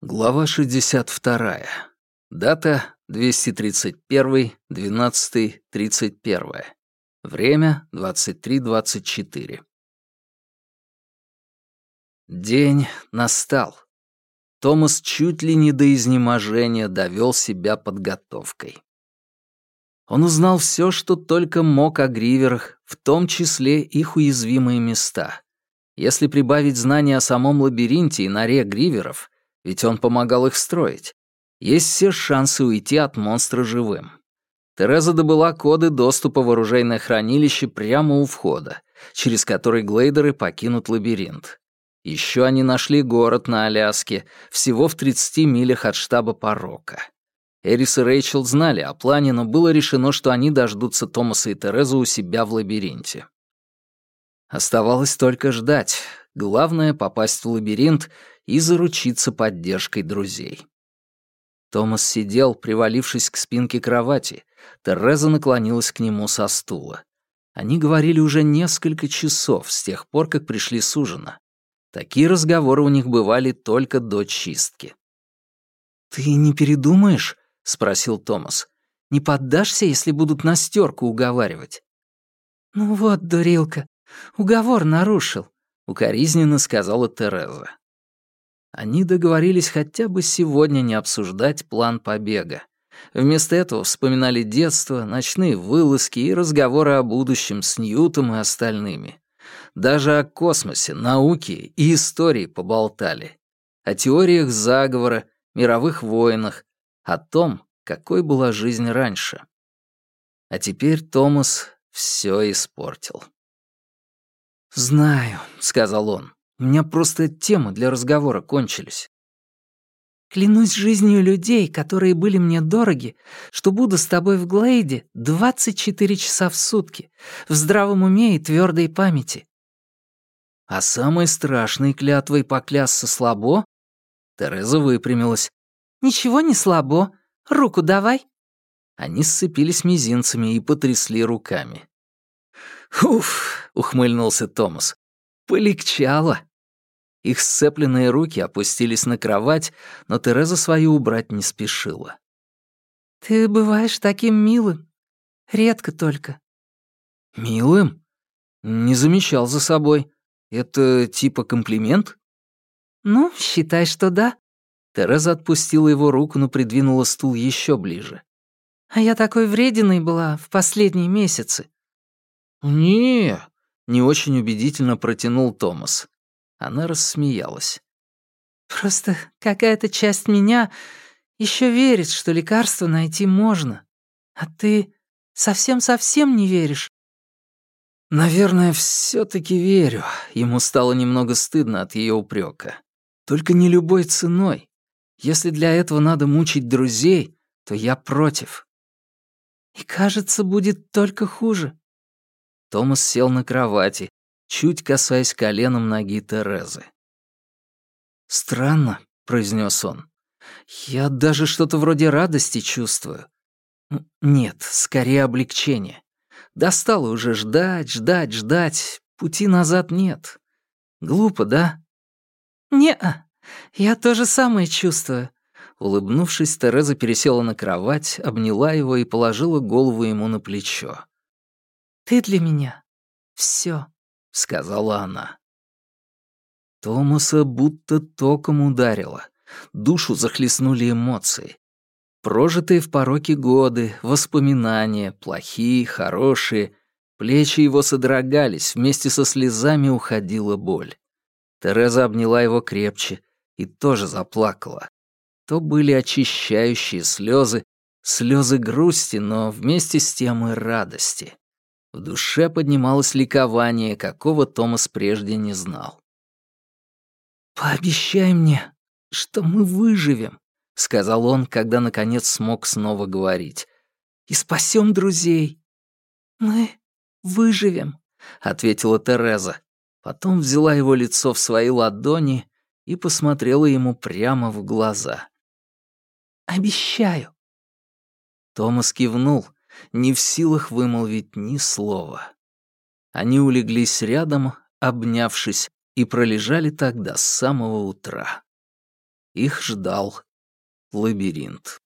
Глава 62. Дата 231-12-31. Время 23.24. День настал. Томас чуть ли не до изнеможения довел себя подготовкой. Он узнал все, что только мог о гриверах, в том числе их уязвимые места. Если прибавить знания о самом лабиринте и норе гриверов — ведь он помогал их строить. Есть все шансы уйти от монстра живым. Тереза добыла коды доступа в оружейное хранилище прямо у входа, через который глейдеры покинут лабиринт. Еще они нашли город на Аляске, всего в 30 милях от штаба порока. Эрис и Рэйчел знали о плане, но было решено, что они дождутся Томаса и Терезу у себя в лабиринте. Оставалось только ждать. Главное — попасть в лабиринт и заручиться поддержкой друзей. Томас сидел, привалившись к спинке кровати. Тереза наклонилась к нему со стула. Они говорили уже несколько часов с тех пор, как пришли с ужина. Такие разговоры у них бывали только до чистки. «Ты не передумаешь?» — спросил Томас. «Не поддашься, если будут на стерку уговаривать?» «Ну вот, дурилка, уговор нарушил», — укоризненно сказала Тереза. Они договорились хотя бы сегодня не обсуждать план побега. Вместо этого вспоминали детство, ночные вылазки и разговоры о будущем с Ньютом и остальными. Даже о космосе, науке и истории поболтали. О теориях заговора, мировых войнах, о том, какой была жизнь раньше. А теперь Томас все испортил. «Знаю», — сказал он. У меня просто темы для разговора кончились. Клянусь жизнью людей, которые были мне дороги, что буду с тобой в Глейде 24 часа в сутки, в здравом уме и твердой памяти. А самой страшной клятвой поклясться слабо? Тереза выпрямилась. Ничего не слабо. Руку давай. Они сцепились мизинцами и потрясли руками. «Уф!» — ухмыльнулся Томас. «Полегчало!» Их сцепленные руки опустились на кровать, но Тереза свою убрать не спешила. «Ты бываешь таким милым. Редко только». «Милым? Не замечал за собой. Это типа комплимент?» «Ну, считай, что да». Тереза отпустила его руку, но придвинула стул еще ближе. «А я такой врединой была в последние месяцы». «Не», — не очень убедительно протянул Томас. Она рассмеялась. «Просто какая-то часть меня еще верит, что лекарство найти можно. А ты совсем-совсем не веришь?» «Наверное, все таки верю». Ему стало немного стыдно от ее упрека. «Только не любой ценой. Если для этого надо мучить друзей, то я против». «И кажется, будет только хуже». Томас сел на кровати, чуть касаясь коленом ноги Терезы. «Странно», — произнес он. «Я даже что-то вроде радости чувствую. Нет, скорее облегчение. Достало уже ждать, ждать, ждать. Пути назад нет. Глупо, да?» «Не-а, я то же самое чувствую». Улыбнувшись, Тереза пересела на кровать, обняла его и положила голову ему на плечо. «Ты для меня все. — сказала она. Томаса будто током ударило. Душу захлестнули эмоции. Прожитые в пороке годы, воспоминания, плохие, хорошие. Плечи его содрогались, вместе со слезами уходила боль. Тереза обняла его крепче и тоже заплакала. То были очищающие слезы, слезы грусти, но вместе с тем и радости. В душе поднималось ликование, какого Томас прежде не знал. «Пообещай мне, что мы выживем», — сказал он, когда наконец смог снова говорить. «И спасем друзей». «Мы выживем», — ответила Тереза. Потом взяла его лицо в свои ладони и посмотрела ему прямо в глаза. «Обещаю». Томас кивнул, не в силах вымолвить ни слова. Они улеглись рядом, обнявшись, и пролежали так до самого утра. их ждал лабиринт.